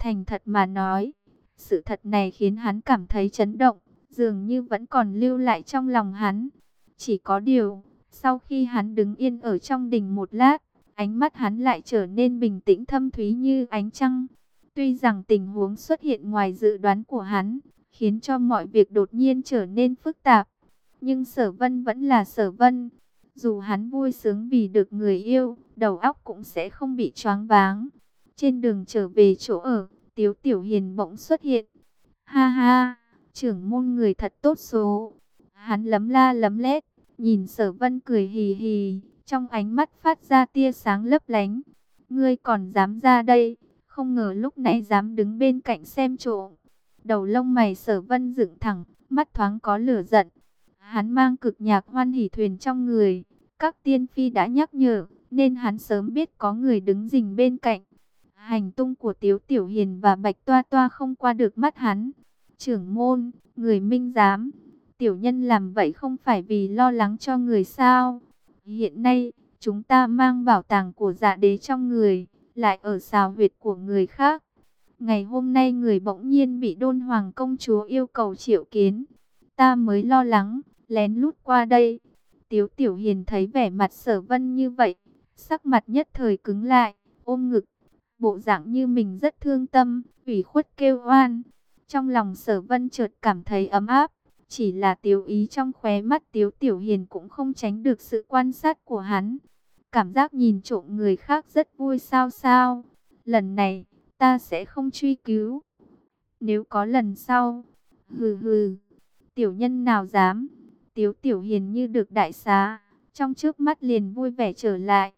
Thành thật mà nói, sự thật này khiến hắn cảm thấy chấn động, dường như vẫn còn lưu lại trong lòng hắn. Chỉ có điều, sau khi hắn đứng yên ở trong đình một lát, ánh mắt hắn lại trở nên bình tĩnh thâm thúy như ánh trăng. Tuy rằng tình huống xuất hiện ngoài dự đoán của hắn, khiến cho mọi việc đột nhiên trở nên phức tạp. Nhưng sở vân vẫn là sở vân. Dù hắn vui sướng vì được người yêu, đầu óc cũng sẽ không bị choáng váng. Trên đường trở về chỗ ở, Tiếu Tiểu Hiền bỗng xuất hiện. Ha ha, trưởng môn người thật tốt số. Hắn lấm la lấm lét, nhìn sở vân cười hì hì, trong ánh mắt phát ra tia sáng lấp lánh. Ngươi còn dám ra đây, không ngờ lúc nãy dám đứng bên cạnh xem trộm. Đầu lông mày sở vân dựng thẳng, mắt thoáng có lửa giận. Hắn mang cực nhạc hoan hỷ thuyền trong người. Các tiên phi đã nhắc nhở, nên hắn sớm biết có người đứng rình bên cạnh. Hành tung của Tiếu Tiểu Hiền và Bạch Toa Toa không qua được mắt hắn. Trưởng môn, người minh giám, tiểu nhân làm vậy không phải vì lo lắng cho người sao. Hiện nay, chúng ta mang bảo tàng của dạ đế trong người, lại ở xào huyệt của người khác. Ngày hôm nay người bỗng nhiên bị đôn hoàng công chúa yêu cầu triệu kiến. Ta mới lo lắng, lén lút qua đây. Tiếu Tiểu Hiền thấy vẻ mặt sở vân như vậy, sắc mặt nhất thời cứng lại, ôm ngực, bộ dạng như mình rất thương tâm, ủy khuất kêu oan. Trong lòng sở vân chợt cảm thấy ấm áp, chỉ là tiểu ý trong khóe mắt tiếu tiểu hiền cũng không tránh được sự quan sát của hắn. Cảm giác nhìn trộm người khác rất vui sao sao. Lần này, ta sẽ không truy cứu. Nếu có lần sau, hừ hừ, tiểu nhân nào dám. Tiếu tiểu hiền như được đại xá, trong trước mắt liền vui vẻ trở lại.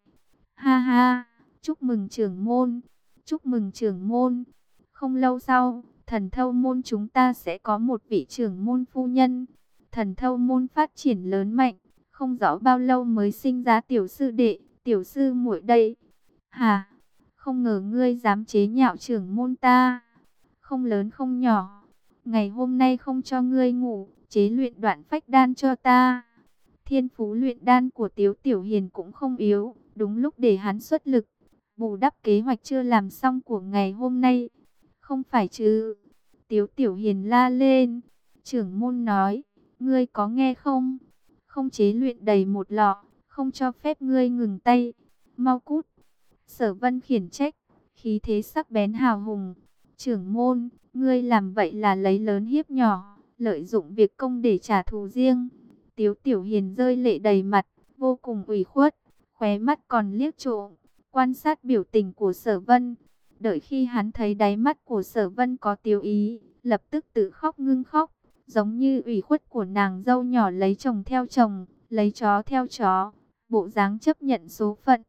Ha ha, chúc mừng trưởng môn, chúc mừng trưởng môn. Không lâu sau, thần thâu môn chúng ta sẽ có một vị trưởng môn phu nhân. Thần thâu môn phát triển lớn mạnh, không rõ bao lâu mới sinh ra tiểu sư đệ, tiểu sư muội đây. Hà, không ngờ ngươi dám chế nhạo trưởng môn ta. Không lớn không nhỏ, ngày hôm nay không cho ngươi ngủ, chế luyện đoạn phách đan cho ta. Thiên phú luyện đan của Tiếu Tiểu Hiền cũng không yếu, đúng lúc để hắn xuất lực, bù đắp kế hoạch chưa làm xong của ngày hôm nay. Không phải chứ? Tiếu Tiểu Hiền la lên. Trưởng môn nói, ngươi có nghe không? Không chế luyện đầy một lọ, không cho phép ngươi ngừng tay. Mau cút. Sở vân khiển trách, khí thế sắc bén hào hùng. Trưởng môn, ngươi làm vậy là lấy lớn hiếp nhỏ, lợi dụng việc công để trả thù riêng. Tiếu Tiểu Hiền rơi lệ đầy mặt, vô cùng ủy khuất, khóe mắt còn liếc trộm, quan sát biểu tình của sở vân. Đợi khi hắn thấy đáy mắt của sở vân có tiêu ý, lập tức tự khóc ngưng khóc, giống như ủy khuất của nàng dâu nhỏ lấy chồng theo chồng, lấy chó theo chó, bộ dáng chấp nhận số phận.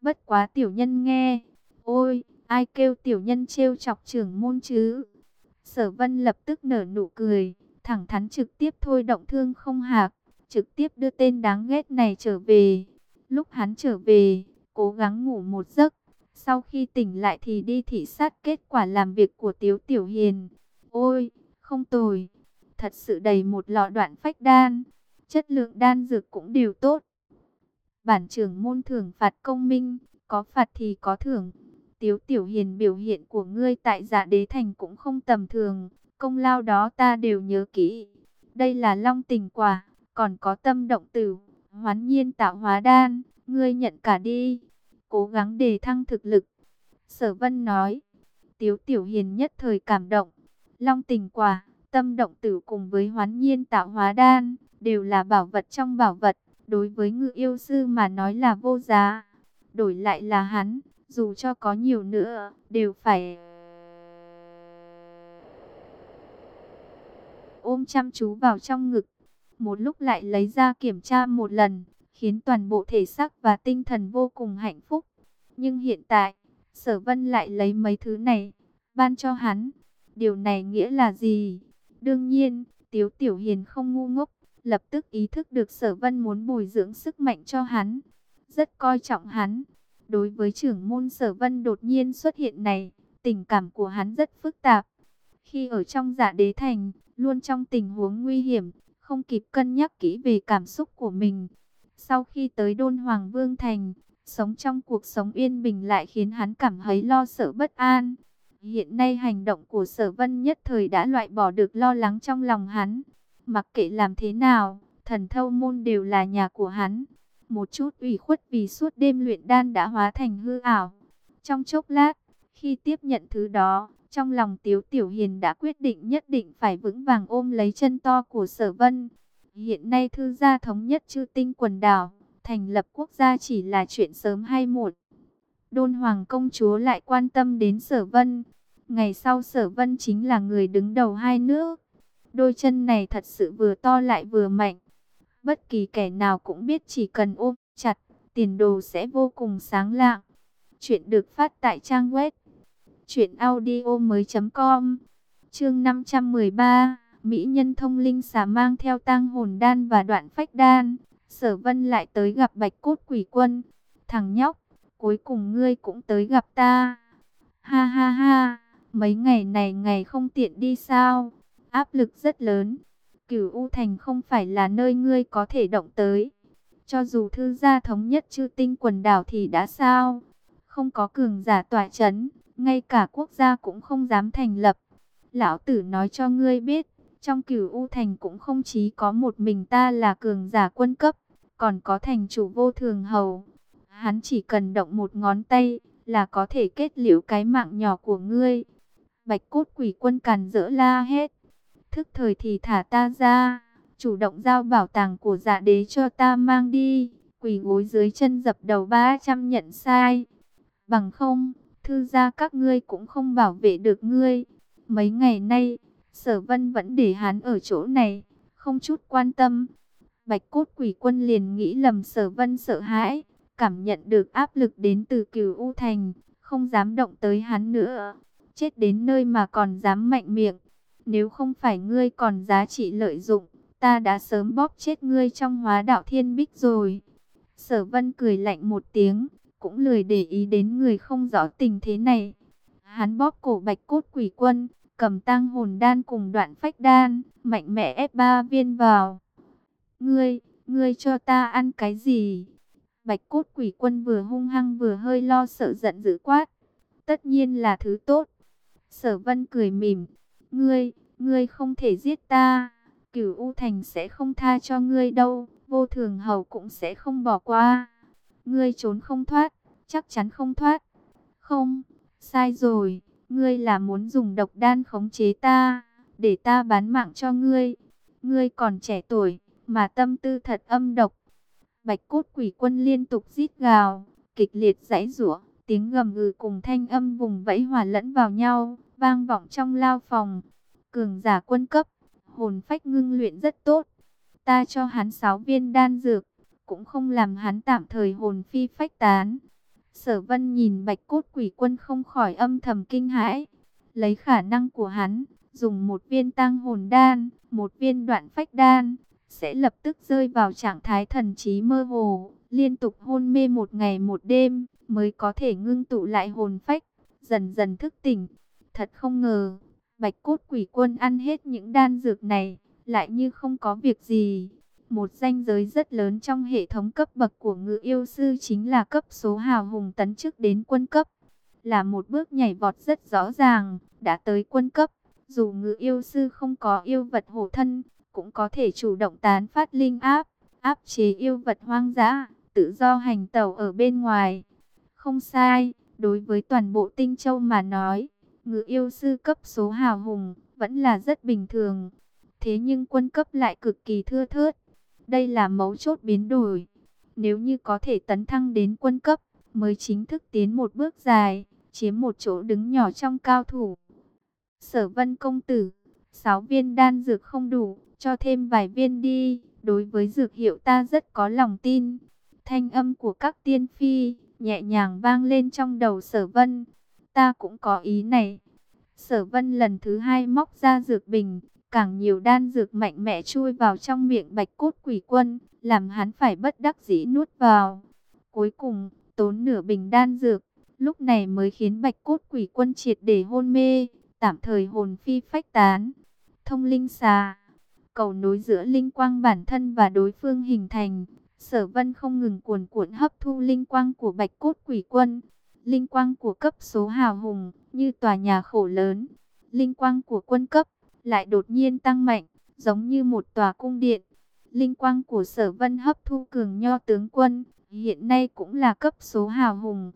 Bất quá tiểu nhân nghe, ôi, ai kêu tiểu nhân trêu chọc trưởng môn chứ? Sở vân lập tức nở nụ cười, thẳng thắn trực tiếp thôi động thương không hạc, trực tiếp đưa tên đáng ghét này trở về. Lúc hắn trở về, cố gắng ngủ một giấc, sau khi tỉnh lại thì đi thị sát kết quả làm việc của Tiếu Tiểu Hiền. Ôi, không tồi, thật sự đầy một lọ đoạn phách đan, chất lượng đan dược cũng đều tốt. Bản trưởng môn thưởng phạt công minh, có phạt thì có thưởng. Tiếu Tiểu Hiền biểu hiện của ngươi tại giả đế thành cũng không tầm thường, công lao đó ta đều nhớ kỹ. Đây là long tình quả, còn có tâm động tử, hoán nhiên tạo hóa đan, ngươi nhận cả đi cố gắng đề thăng thực lực. Sở Vân nói, Tiếu Tiểu Hiền nhất thời cảm động. Long tình quả, tâm động tử cùng với hoán nhiên tạo hóa đan, đều là bảo vật trong bảo vật. Đối với ngự yêu sư mà nói là vô giá. Đổi lại là hắn, dù cho có nhiều nữa, đều phải... Ôm chăm chú vào trong ngực. Một lúc lại lấy ra kiểm tra một lần, khiến toàn bộ thể xác và tinh thần vô cùng hạnh phúc. Nhưng hiện tại, sở vân lại lấy mấy thứ này, ban cho hắn. Điều này nghĩa là gì? Đương nhiên, Tiếu Tiểu Hiền không ngu ngốc, lập tức ý thức được sở vân muốn bồi dưỡng sức mạnh cho hắn. Rất coi trọng hắn. Đối với trưởng môn sở vân đột nhiên xuất hiện này, tình cảm của hắn rất phức tạp. Khi ở trong giả đế thành, luôn trong tình huống nguy hiểm, không kịp cân nhắc kỹ về cảm xúc của mình. Sau khi tới Đôn Hoàng Vương Thành, sống trong cuộc sống yên bình lại khiến hắn cảm thấy lo sợ bất an. Hiện nay hành động của sở vân nhất thời đã loại bỏ được lo lắng trong lòng hắn. Mặc kệ làm thế nào, thần thâu môn đều là nhà của hắn. Một chút ủy khuất vì suốt đêm luyện đan đã hóa thành hư ảo. Trong chốc lát, khi tiếp nhận thứ đó, trong lòng Tiếu Tiểu Hiền đã quyết định nhất định phải vững vàng ôm lấy chân to của sở vân. Hiện nay thư gia thống nhất chư tinh quần đảo, thành lập quốc gia chỉ là chuyện sớm hay muộn. Đôn Hoàng công chúa lại quan tâm đến sở vân. Ngày sau sở vân chính là người đứng đầu hai nước. Đôi chân này thật sự vừa to lại vừa mạnh. Bất kỳ kẻ nào cũng biết chỉ cần ôm chặt, tiền đồ sẽ vô cùng sáng lạng. Chuyện được phát tại trang web truyệnaudiomoi.com. Chương 513, mỹ nhân thông linh xà mang theo tang hồn đan và đoạn phách đan, Sở Vân lại tới gặp Bạch Cốt Quỷ Quân. Thằng nhóc, cuối cùng ngươi cũng tới gặp ta. Ha ha ha, mấy ngày này ngày không tiện đi sao? Áp lực rất lớn. Cửu U Thành không phải là nơi ngươi có thể động tới. Cho dù thư gia thống nhất chư tinh quần đảo thì đã sao? Không có cường giả tỏa chấn, ngay cả quốc gia cũng không dám thành lập. Lão tử nói cho ngươi biết, trong cửu U Thành cũng không chỉ có một mình ta là cường giả quân cấp, còn có thành chủ vô thường hầu. Hắn chỉ cần động một ngón tay là có thể kết liễu cái mạng nhỏ của ngươi. Bạch cốt quỷ quân càn rỡ la hết. Thức thời thì thả ta ra, chủ động giao bảo tàng của dạ đế cho ta mang đi. Quỷ gối dưới chân dập đầu 300 nhận sai. Bằng không, thư gia các ngươi cũng không bảo vệ được ngươi. Mấy ngày nay, sở vân vẫn để hắn ở chỗ này, không chút quan tâm. Bạch cốt quỷ quân liền nghĩ lầm sở vân sợ hãi, cảm nhận được áp lực đến từ cửu U Thành, không dám động tới hắn nữa. Chết đến nơi mà còn dám mạnh miệng. Nếu không phải ngươi còn giá trị lợi dụng, ta đã sớm bóp chết ngươi trong hóa đạo thiên bích rồi. Sở vân cười lạnh một tiếng, cũng lười để ý đến người không rõ tình thế này. Hắn bóp cổ bạch cốt quỷ quân, cầm tăng hồn đan cùng đoạn phách đan, mạnh mẽ ép ba viên vào. Ngươi, ngươi cho ta ăn cái gì? Bạch cốt quỷ quân vừa hung hăng vừa hơi lo sợ giận dữ quát. Tất nhiên là thứ tốt. Sở vân cười mỉm. Ngươi, ngươi không thể giết ta. Cửu U Thành sẽ không tha cho ngươi đâu. Vô thường hầu cũng sẽ không bỏ qua. Ngươi trốn không thoát, chắc chắn không thoát. Không, sai rồi. Ngươi là muốn dùng độc đan khống chế ta, để ta bán mạng cho ngươi. Ngươi còn trẻ tuổi, mà tâm tư thật âm độc. Bạch cốt quỷ quân liên tục rít gào, kịch liệt giãy giụa, tiếng gầm gừ cùng thanh âm vùng vẫy hòa lẫn vào nhau, vang vọng trong lao phòng. Cường giả quân cấp, hồn phách ngưng luyện rất tốt. Ta cho hắn 6 viên đan dược, cũng không làm hắn tạm thời hồn phi phách tán. Sở Vân nhìn Bạch Cốt Quỷ Quân không khỏi âm thầm kinh hãi, lấy khả năng của hắn, dùng một viên tăng hồn đan, một viên đoạn phách đan, sẽ lập tức rơi vào trạng thái thần trí mơ hồ, liên tục hôn mê một ngày một đêm, mới có thể ngưng tụ lại hồn phách, dần dần thức tỉnh. Thật không ngờ, Bạch Cốt Quỷ Quân ăn hết những đan dược này, lại như không có việc gì. Một danh giới rất lớn trong hệ thống cấp bậc của ngự yêu sư chính là cấp số hào hùng tấn chức đến quân cấp. Là một bước nhảy vọt rất rõ ràng, đã tới quân cấp. Dù ngự yêu sư không có yêu vật hộ thân, cũng có thể chủ động tán phát linh áp, áp chế yêu vật hoang dã, tự do hành tẩu ở bên ngoài. Không sai, đối với toàn bộ tinh châu mà nói, ngự yêu sư cấp số hào hùng vẫn là rất bình thường. Thế nhưng quân cấp lại cực kỳ thưa thớt. Đây là mấu chốt biến đổi. Nếu như có thể tấn thăng đến quân cấp, mới chính thức tiến một bước dài, chiếm một chỗ đứng nhỏ trong cao thủ. Sở vân công tử, sáu viên đan dược không đủ, cho thêm vài viên đi, đối với dược hiệu ta rất có lòng tin. Thanh âm của các tiên phi, nhẹ nhàng vang lên trong đầu sở vân. Ta cũng có ý này. Sở vân lần thứ hai móc ra dược bình, càng nhiều đan dược mạnh mẽ chui vào trong miệng bạch cốt quỷ quân, làm hắn phải bất đắc dĩ nuốt vào. Cuối cùng, tốn nửa bình đan dược, lúc này mới khiến bạch cốt quỷ quân triệt để hôn mê, tạm thời hồn phi phách tán. Thông linh xà, cầu nối giữa linh quang bản thân và đối phương hình thành, sở vân không ngừng cuồn cuộn hấp thu linh quang của bạch cốt quỷ quân. Linh quang của cấp số hào hùng, như tòa nhà khổ lớn. Linh quang của quân cấp, lại đột nhiên tăng mạnh, giống như một tòa cung điện. Linh quang của sở vân hấp thu cường nho tướng quân, hiện nay cũng là cấp số hào hùng.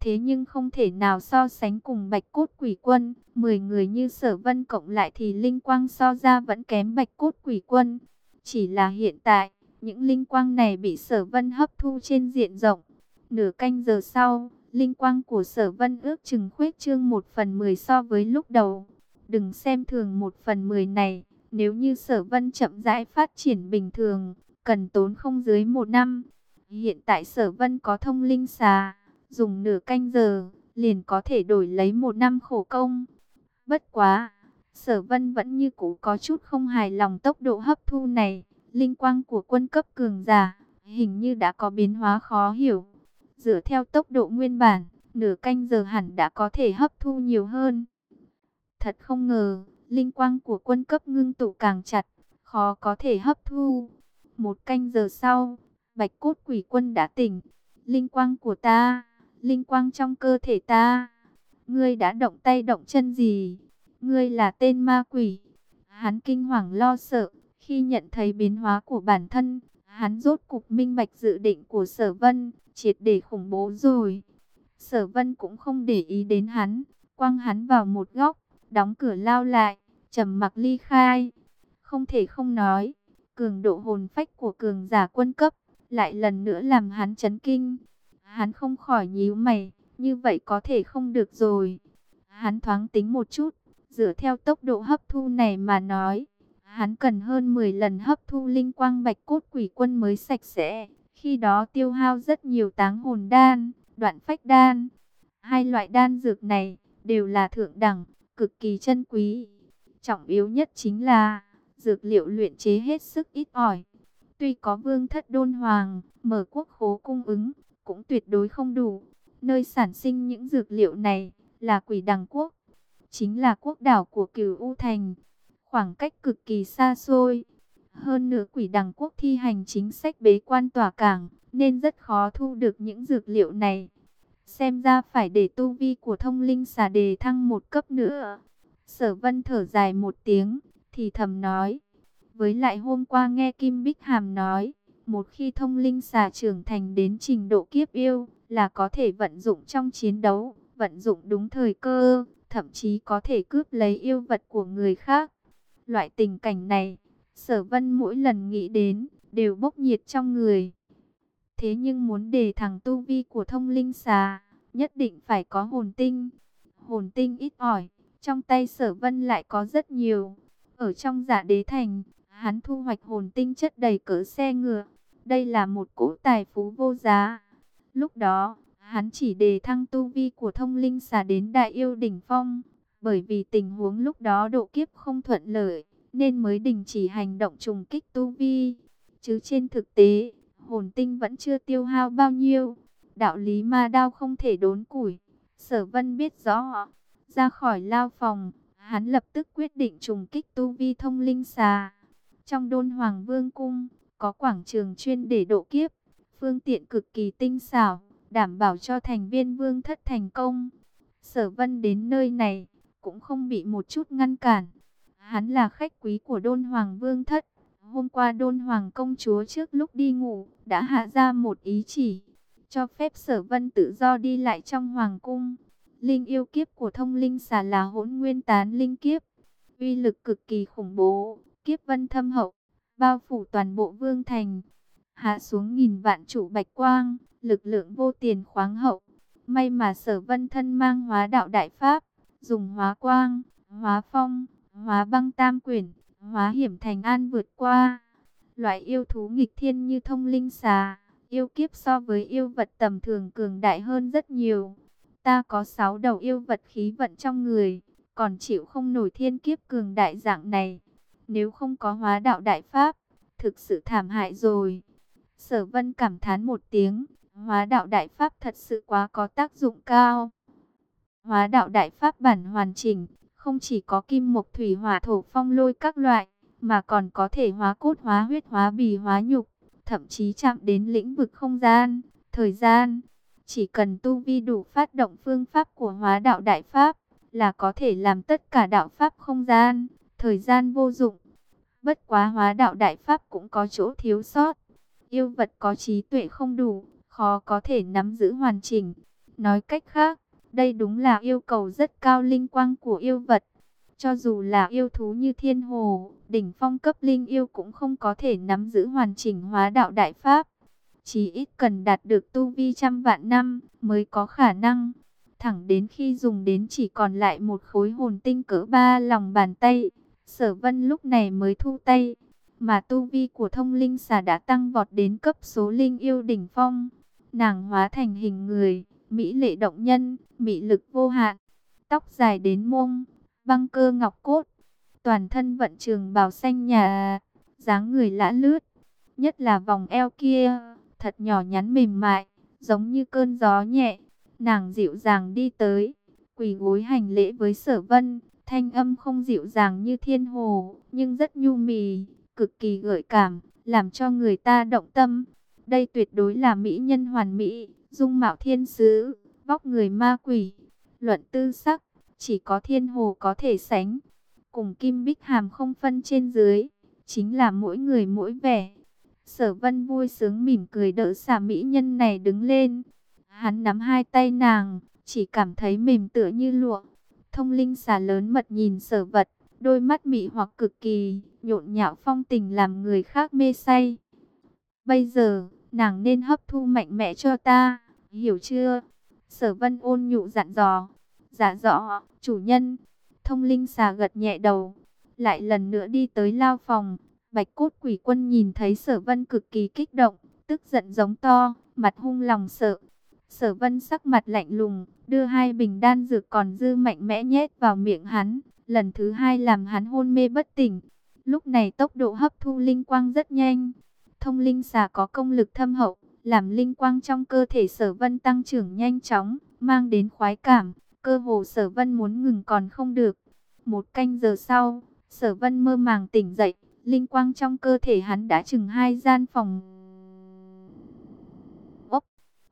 Thế nhưng không thể nào so sánh cùng bạch cốt quỷ quân. Mười người như sở vân cộng lại thì linh quang so ra vẫn kém bạch cốt quỷ quân. Chỉ là hiện tại, những linh quang này bị sở vân hấp thu trên diện rộng. Nửa canh giờ sau, linh quang của sở vân ước chừng khuếch trương một phần mười so với lúc đầu. Đừng xem thường một phần mười này, nếu như sở vân chậm rãi phát triển bình thường, cần tốn không dưới một năm. Hiện tại sở vân có thông linh xà, dùng nửa canh giờ, liền có thể đổi lấy một năm khổ công. Bất quá, sở vân vẫn như cũ có chút không hài lòng tốc độ hấp thu này. Linh quang của quân cấp cường giả, hình như đã có biến hóa khó hiểu. Dựa theo tốc độ nguyên bản, nửa canh giờ hẳn đã có thể hấp thu nhiều hơn. Thật không ngờ, linh quang của quân cấp ngưng tụ càng chặt, khó có thể hấp thu. Một canh giờ sau, bạch cốt quỷ quân đã tỉnh. Linh quang của ta, linh quang trong cơ thể ta. Ngươi đã động tay động chân gì? Ngươi là tên ma quỷ. Hắn kinh hoàng lo sợ, khi nhận thấy biến hóa của bản thân, hắn rốt cục minh bạch dự định của sở vân, triệt để khủng bố rồi. Sở vân cũng không để ý đến hắn, quăng hắn vào một góc, đóng cửa lao lại, trầm mặc ly khai. Không thể không nói, cường độ hồn phách của cường giả quân cấp, lại lần nữa làm hắn chấn kinh. Hắn không khỏi nhíu mày, như vậy có thể không được rồi. Hắn thoáng tính một chút, dựa theo tốc độ hấp thu này mà nói, hắn cần hơn 10 lần hấp thu linh quang bạch cốt quỷ quân mới sạch sẽ. Khi đó tiêu hao rất nhiều táng hồn đan, đoạn phách đan. Hai loại đan dược này đều là thượng đẳng, cực kỳ chân quý. Trọng yếu nhất chính là dược liệu luyện chế hết sức ít ỏi. Tuy có vương thất đôn hoàng, mở quốc khố cung ứng, cũng tuyệt đối không đủ. Nơi sản sinh những dược liệu này là quỷ đằng quốc, chính là quốc đảo của cửu U Thành. Khoảng cách cực kỳ xa xôi. Hơn nữa quỷ đằng quốc thi hành chính sách bế quan tỏa cảng, nên rất khó thu được những dược liệu này. Xem ra phải để tu vi của thông linh xà đề thăng một cấp nữa. Sở vân thở dài một tiếng, thì thầm nói. Với lại hôm qua nghe Kim Bích Hàm nói, một khi thông linh xà trưởng thành đến trình độ kiếp yêu, là có thể vận dụng trong chiến đấu, vận dụng đúng thời cơ, thậm chí có thể cướp lấy yêu vật của người khác. Loại tình cảnh này, sở vân mỗi lần nghĩ đến, đều bốc nhiệt trong người. Thế nhưng muốn đề thẳng tu vi của thông linh xà, nhất định phải có hồn tinh. Hồn tinh ít ỏi, trong tay sở vân lại có rất nhiều. Ở trong giả đế thành, hắn thu hoạch hồn tinh chất đầy cỡ xe ngựa. Đây là một cỗ tài phú vô giá. Lúc đó, hắn chỉ đề thăng tu vi của thông linh xà đến đại yêu đỉnh phong. Bởi vì tình huống lúc đó độ kiếp không thuận lợi, nên mới đình chỉ hành động trùng kích tu vi. Chứ trên thực tế, hồn tinh vẫn chưa tiêu hao bao nhiêu. Đạo lý ma đao không thể đốn củi. Sở vân biết rõ. Ra khỏi lao phòng, hắn lập tức quyết định trùng kích tu vi thông linh xà. Trong đôn hoàng vương cung, có quảng trường chuyên để độ kiếp. Phương tiện cực kỳ tinh xảo, đảm bảo cho thành viên vương thất thành công. Sở vân đến nơi này, cũng không bị một chút ngăn cản. Hắn là khách quý của đôn hoàng vương thất. Hôm qua đôn hoàng công chúa trước lúc đi ngủ, đã hạ ra một ý chỉ, cho phép sở vân tự do đi lại trong hoàng cung. Linh yêu kiếp của thông linh xà là hỗn nguyên tán linh kiếp. uy lực cực kỳ khủng bố, kiếp vân thâm hậu, bao phủ toàn bộ vương thành. Hạ xuống nghìn vạn trụ bạch quang, lực lượng vô tiền khoáng hậu. May mà sở vân thân mang hóa đạo đại pháp, dùng hóa quang, hóa phong, hóa băng tam quyển, hóa hiểm thành an vượt qua. Loại yêu thú nghịch thiên như thông linh xà, yêu kiếp so với yêu vật tầm thường cường đại hơn rất nhiều. Ta có sáu đầu yêu vật khí vận trong người, còn chịu không nổi thiên kiếp cường đại dạng này. Nếu không có hóa đạo đại pháp, thực sự thảm hại rồi. Sở vân cảm thán một tiếng, hóa đạo đại pháp thật sự quá có tác dụng cao. Hóa đạo đại pháp bản hoàn chỉnh, không chỉ có kim mộc thủy hỏa thổ phong lôi các loại, mà còn có thể hóa cốt hóa huyết hóa bì hóa nhục, thậm chí chạm đến lĩnh vực không gian, thời gian. Chỉ cần tu vi đủ phát động phương pháp của hóa đạo đại pháp, là có thể làm tất cả đạo pháp không gian, thời gian vô dụng. Bất quá hóa đạo đại pháp cũng có chỗ thiếu sót. Yêu vật có trí tuệ không đủ, khó có thể nắm giữ hoàn chỉnh. Nói cách khác, đây đúng là yêu cầu rất cao linh quang của yêu vật. Cho dù là yêu thú như thiên hồ, đỉnh phong cấp linh yêu cũng không có thể nắm giữ hoàn chỉnh hóa đạo đại pháp. Chỉ ít cần đạt được tu vi trăm vạn năm mới có khả năng. Thẳng đến khi dùng đến chỉ còn lại một khối hồn tinh cỡ ba lòng bàn tay. Sở vân lúc này mới thu tay. Mà tu vi của thông linh xà đã tăng vọt đến cấp số linh yêu đỉnh phong. Nàng hóa thành hình người, mỹ lệ động nhân, mỹ lực vô hạn. Tóc dài đến mông, băng cơ ngọc cốt. Toàn thân vận trường bào xanh nhà, dáng người lã lướt. Nhất là vòng eo kia, thật nhỏ nhắn mềm mại, giống như cơn gió nhẹ. Nàng dịu dàng đi tới, quỳ gối hành lễ với sở vân. Thanh âm không dịu dàng như thiên hồ, nhưng rất nhu mì, cực kỳ gợi cảm, làm cho người ta động tâm. Đây tuyệt đối là mỹ nhân hoàn mỹ, dung mạo thiên sứ, vóc người ma quỷ. Luận tư sắc, chỉ có thiên hồ có thể sánh. Cùng kim bích hàm không phân trên dưới, chính là mỗi người mỗi vẻ. Sở vân vui sướng mỉm cười đỡ xà mỹ nhân này đứng lên. Hắn nắm hai tay nàng, chỉ cảm thấy mềm tựa như lụa. Thông linh xà lớn mật nhìn sở vật, đôi mắt mị hoặc cực kỳ, nhộn nhạo phong tình làm người khác mê say. Bây giờ, nàng nên hấp thu mạnh mẽ cho ta, hiểu chưa? Sở vân ôn nhụ dặn dò. Dạ rõ, chủ nhân. Thông linh xà gật nhẹ đầu. Lại lần nữa đi tới lao phòng. Bạch cốt quỷ quân nhìn thấy sở vân cực kỳ kích động, tức giận giống to, mặt hung lòng sợ. Sở vân sắc mặt lạnh lùng, đưa hai bình đan dược còn dư mạnh mẽ nhét vào miệng hắn. Lần thứ hai làm hắn hôn mê bất tỉnh. Lúc này tốc độ hấp thu linh quang rất nhanh. Thông linh xà có công lực thâm hậu, làm linh quang trong cơ thể sở vân tăng trưởng nhanh chóng, mang đến khoái cảm. Cơ hồ sở vân muốn ngừng còn không được. Một canh giờ sau, sở vân mơ màng tỉnh dậy, linh quang trong cơ thể hắn đã chừng hai gian phòng. Ốc,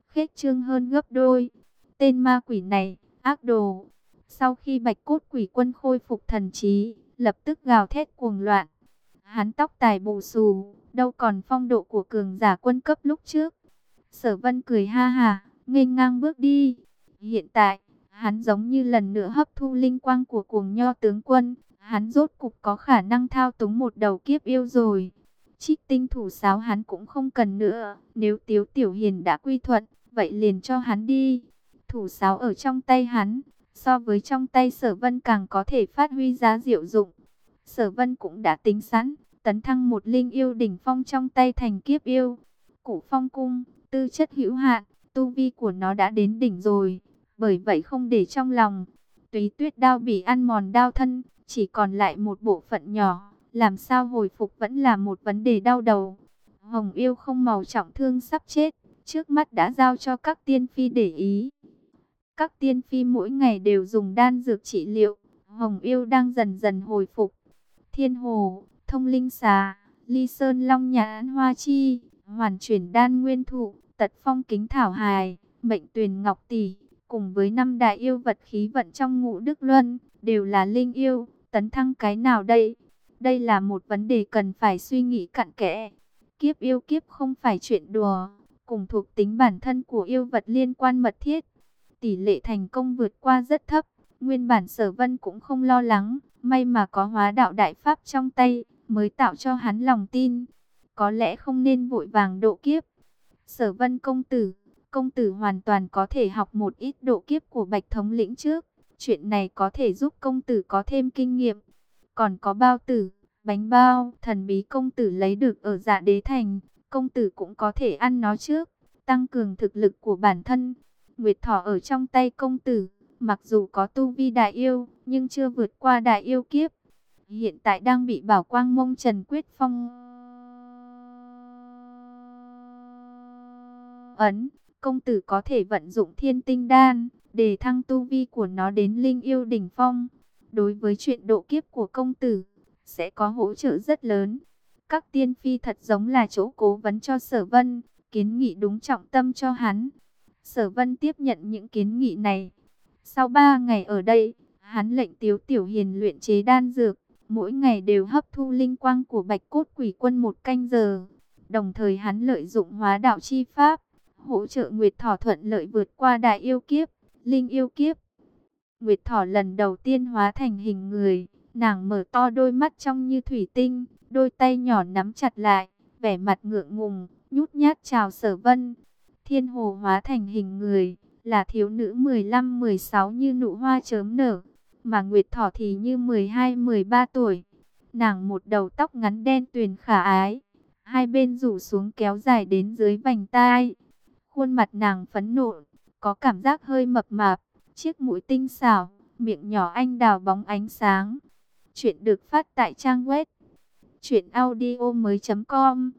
khét trương hơn gấp đôi. Tên ma quỷ này, ác đồ. Sau khi bạch cốt quỷ quân khôi phục thần trí, lập tức gào thét cuồng loạn. Hắn tóc tài bù xù, đâu còn phong độ của cường giả quân cấp lúc trước. Sở vân cười ha ha, nghênh ngang bước đi. Hiện tại, hắn giống như lần nữa hấp thu linh quang của cuồng nho tướng quân. Hắn rốt cục có khả năng thao túng một đầu kiếp yêu rồi. Trích tinh thủ sáo hắn cũng không cần nữa. Nếu Tiếu Tiểu Hiền đã quy thuận, vậy liền cho hắn đi. Thủ sáo ở trong tay hắn, so với trong tay sở vân càng có thể phát huy giá diệu dụng. Sở vân cũng đã tính sẵn, tấn thăng một linh yêu đỉnh phong trong tay thành kiếp yêu. cụ phong cung, tư chất hữu hạn, tu vi của nó đã đến đỉnh rồi, bởi vậy không để trong lòng. Túy tuyết đao bị ăn mòn đao thân, chỉ còn lại một bộ phận nhỏ, làm sao hồi phục vẫn là một vấn đề đau đầu. Hồng yêu không màu trọng thương sắp chết, trước mắt đã giao cho các tiên phi để ý. Các tiên phi mỗi ngày đều dùng đan dược trị liệu, Hồng yêu đang dần dần hồi phục. Thiên hồ, thông linh xà, ly sơn long nhãn hoa chi, hoàn chuyển đan nguyên thụ, tật phong kính thảo hài, mệnh tuyền ngọc tỷ, cùng với năm đại yêu vật khí vận trong ngũ đức luân, đều là linh yêu, tấn thăng cái nào đây? Đây là một vấn đề cần phải suy nghĩ cặn kẽ. Kiếp yêu kiếp không phải chuyện đùa, cùng thuộc tính bản thân của yêu vật liên quan mật thiết. Tỷ lệ thành công vượt qua rất thấp, nguyên bản sở vân cũng không lo lắng, may mà có hóa đạo đại pháp trong tay, mới tạo cho hắn lòng tin. Có lẽ không nên vội vàng độ kiếp. Sở vân công tử, công tử hoàn toàn có thể học một ít độ kiếp của bạch thống lĩnh trước. Chuyện này có thể giúp công tử có thêm kinh nghiệm. Còn có bao tử, bánh bao, thần bí công tử lấy được ở dạ đế thành. Công tử cũng có thể ăn nó trước, tăng cường thực lực của bản thân. Nguyệt thỏ ở trong tay công tử, mặc dù có tu vi đại yêu, nhưng chưa vượt qua đại yêu kiếp. Hiện tại đang bị bảo quang mông trần quyết phong ấn, công tử có thể vận dụng thiên tinh đan, để thăng tu vi của nó đến linh yêu đỉnh phong. Đối với chuyện độ kiếp của công tử, sẽ có hỗ trợ rất lớn. Các tiên phi thật giống là chỗ cố vấn cho sở vân, kiến nghị đúng trọng tâm cho hắn. Sở Vân tiếp nhận những kiến nghị này. Sau ba ngày ở đây, hắn lệnh Tiếu Tiểu Hiền luyện chế đan dược, mỗi ngày đều hấp thu linh quang của Bạch Cốt Quỷ Quân một canh giờ. Đồng thời hắn lợi dụng hóa đạo chi pháp, hỗ trợ Nguyệt Thỏ thuận lợi vượt qua đại yêu kiếp, linh yêu kiếp. Nguyệt Thỏ lần đầu tiên hóa thành hình người, nàng mở to đôi mắt trong như thủy tinh, đôi tay nhỏ nắm chặt lại, vẻ mặt ngượng ngùng, nhút nhát chào Sở Vân. Thiên Hồ hóa thành hình người, là thiếu nữ 15-16 như nụ hoa chớm nở, mà Nguyệt Thỏ thì như 12-13 tuổi. Nàng một đầu tóc ngắn đen tuyền khả ái, hai bên rủ xuống kéo dài đến dưới vành tai. Khuôn mặt nàng phấn nộ, có cảm giác hơi mập mạp, chiếc mũi tinh xảo, miệng nhỏ anh đào bóng ánh sáng. Chuyện được phát tại trang web truyệnaudiomoi.com.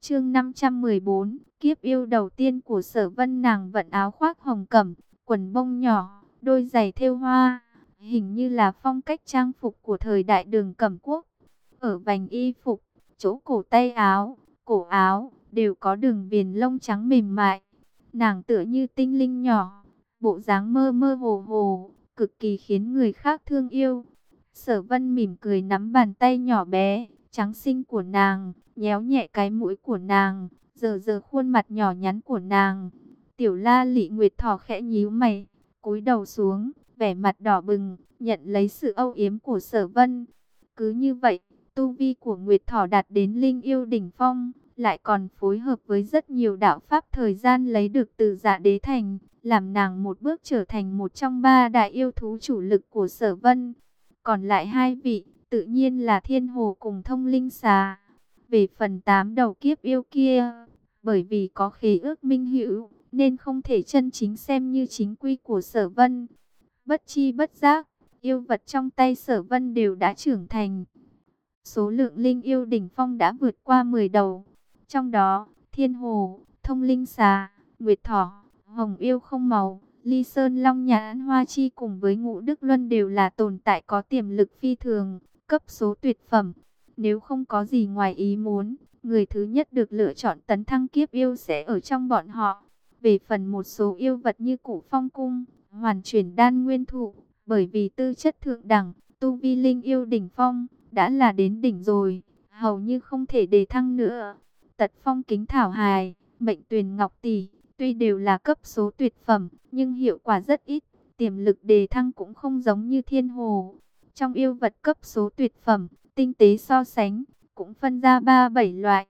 Chương 514, kiếp yêu đầu tiên của Sở Vân nàng vận áo khoác hồng cẩm, quần bông nhỏ, đôi giày thêu hoa, hình như là phong cách trang phục của thời đại Đường Cẩm Quốc. Ở vành y phục, chỗ cổ tay áo, cổ áo đều có đường viền lông trắng mềm mại. Nàng tựa như tinh linh nhỏ, bộ dáng mơ mơ hồ hồ, cực kỳ khiến người khác thương yêu. Sở Vân mỉm cười nắm bàn tay nhỏ bé, trắng xinh của nàng, nhéo nhẹ cái mũi của nàng, giờ giờ khuôn mặt nhỏ nhắn của nàng. Tiểu La Lị Nguyệt thỏ khẽ nhíu mày, cúi đầu xuống, vẻ mặt đỏ bừng, nhận lấy sự âu yếm của Sở Vân. Cứ như vậy, tu vi của Nguyệt thỏ đạt đến linh yêu đỉnh phong, lại còn phối hợp với rất nhiều đạo pháp thời gian lấy được từ Dạ Đế thành, làm nàng một bước trở thành một trong ba đại yêu thú chủ lực của Sở Vân. Còn lại hai vị, tự nhiên là Thiên Hồ cùng Thông Linh Xà. Về phần tám đầu kiếp yêu kia, bởi vì có khế ước minh hữu, nên không thể chân chính xem như chính quy của Sở Vân. Bất chi bất giác, yêu vật trong tay Sở Vân đều đã trưởng thành. Số lượng linh yêu đỉnh phong đã vượt qua 10 đầu. Trong đó, Thiên Hồ, Thông Linh Xà, Nguyệt Thỏ, Hồng Yêu Không Màu, Ly Sơn Long Nhãn Hoa Chi cùng với Ngũ Đức Luân đều là tồn tại có tiềm lực phi thường, cấp số tuyệt phẩm. Nếu không có gì ngoài ý muốn, người thứ nhất được lựa chọn tấn thăng kiếp yêu sẽ ở trong bọn họ. Về phần một số yêu vật như củ phong cung, hoàn chuyển đan nguyên thụ, bởi vì tư chất thượng đẳng, tu vi linh yêu đỉnh phong, đã là đến đỉnh rồi, hầu như không thể đề thăng nữa. Tật phong kính thảo hài, mệnh tuyền ngọc tỷ, tuy đều là cấp số tuyệt phẩm, nhưng hiệu quả rất ít, tiềm lực đề thăng cũng không giống như thiên hồ. Trong yêu vật cấp số tuyệt phẩm, tinh tế so sánh, cũng phân ra 3-7 loại.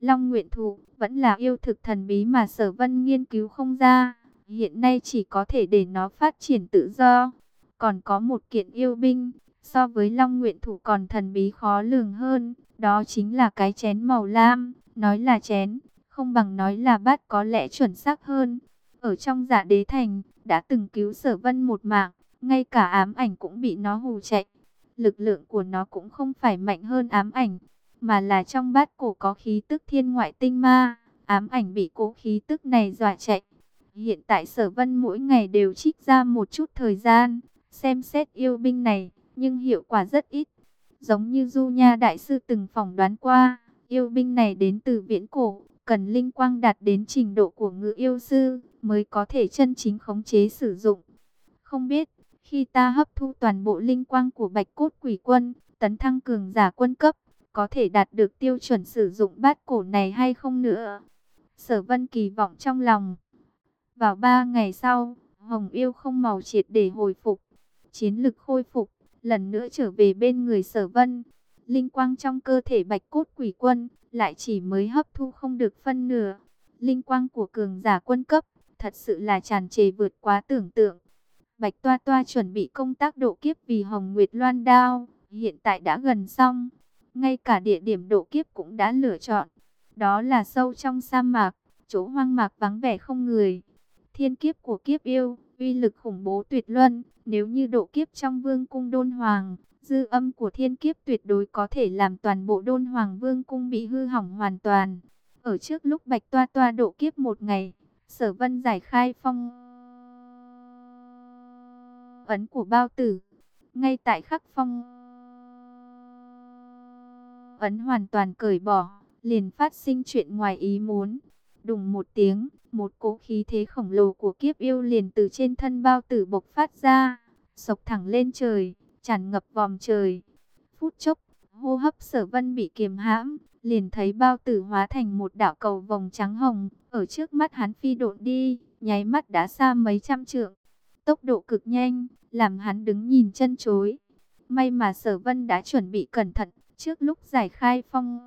Long Nguyện Thụ vẫn là yêu thực thần bí mà Sở Vân nghiên cứu không ra, hiện nay chỉ có thể để nó phát triển tự do. Còn có một kiện yêu binh, so với Long Nguyện Thủ còn thần bí khó lường hơn, đó chính là cái chén màu lam, nói là chén, không bằng nói là bát có lẽ chuẩn xác hơn. Ở trong giả đế thành, đã từng cứu sở vân một mạng, ngay cả ám ảnh cũng bị nó hù chạy. Lực lượng của nó cũng không phải mạnh hơn ám ảnh, mà là trong bát cổ có khí tức thiên ngoại tinh ma, ám ảnh bị cố khí tức này dọa chạy. Hiện tại sở vân mỗi ngày đều trích ra một chút thời gian, xem xét yêu binh này, nhưng hiệu quả rất ít. Giống như Du Nha Đại Sư từng phỏng đoán qua, yêu binh này đến từ viễn cổ, cần linh quang đạt đến trình độ của ngự yêu sư, mới có thể chân chính khống chế sử dụng. Không biết, khi ta hấp thu toàn bộ linh quang của bạch cốt quỷ quân, tấn thăng cường giả quân cấp, có thể đạt được tiêu chuẩn sử dụng bát cổ này hay không nữa. Sở vân kỳ vọng trong lòng. Vào ba ngày sau, Hồng yêu không màu triệt để hồi phục. Chiến lực khôi phục, lần nữa trở về bên người sở vân. Linh quang trong cơ thể bạch cốt quỷ quân, lại chỉ mới hấp thu không được phân nửa. Linh quang của cường giả quân cấp, thật sự là tràn trề vượt quá tưởng tượng. Bạch Toa Toa chuẩn bị công tác độ kiếp vì Hồng Nguyệt Loan Đao, hiện tại đã gần xong. Ngay cả địa điểm độ kiếp cũng đã lựa chọn. Đó là sâu trong sa mạc, chỗ hoang mạc vắng vẻ không người. Thiên kiếp của kiếp yêu, uy lực khủng bố tuyệt luân, nếu như độ kiếp trong vương cung đôn hoàng, dư âm của thiên kiếp tuyệt đối có thể làm toàn bộ đôn hoàng vương cung bị hư hỏng hoàn toàn. Ở trước lúc bạch toa toa độ kiếp một ngày, sở vân giải khai phong ấn của bao tử. Ngay tại khắc phong ấn hoàn toàn cởi bỏ, liền phát sinh chuyện ngoài ý muốn. Đùng một tiếng, một cỗ khí thế khổng lồ của kiếp yêu liền từ trên thân bao tử bộc phát ra, sộc thẳng lên trời, tràn ngập vòm trời. Phút chốc, hô hấp sở vân bị kiềm hãm, liền thấy bao tử hóa thành một đạo cầu vòng trắng hồng, ở trước mắt hắn phi độn đi, nháy mắt đã xa mấy trăm trượng. Tốc độ cực nhanh, làm hắn đứng nhìn chân chối. May mà sở vân đã chuẩn bị cẩn thận, trước lúc giải khai phong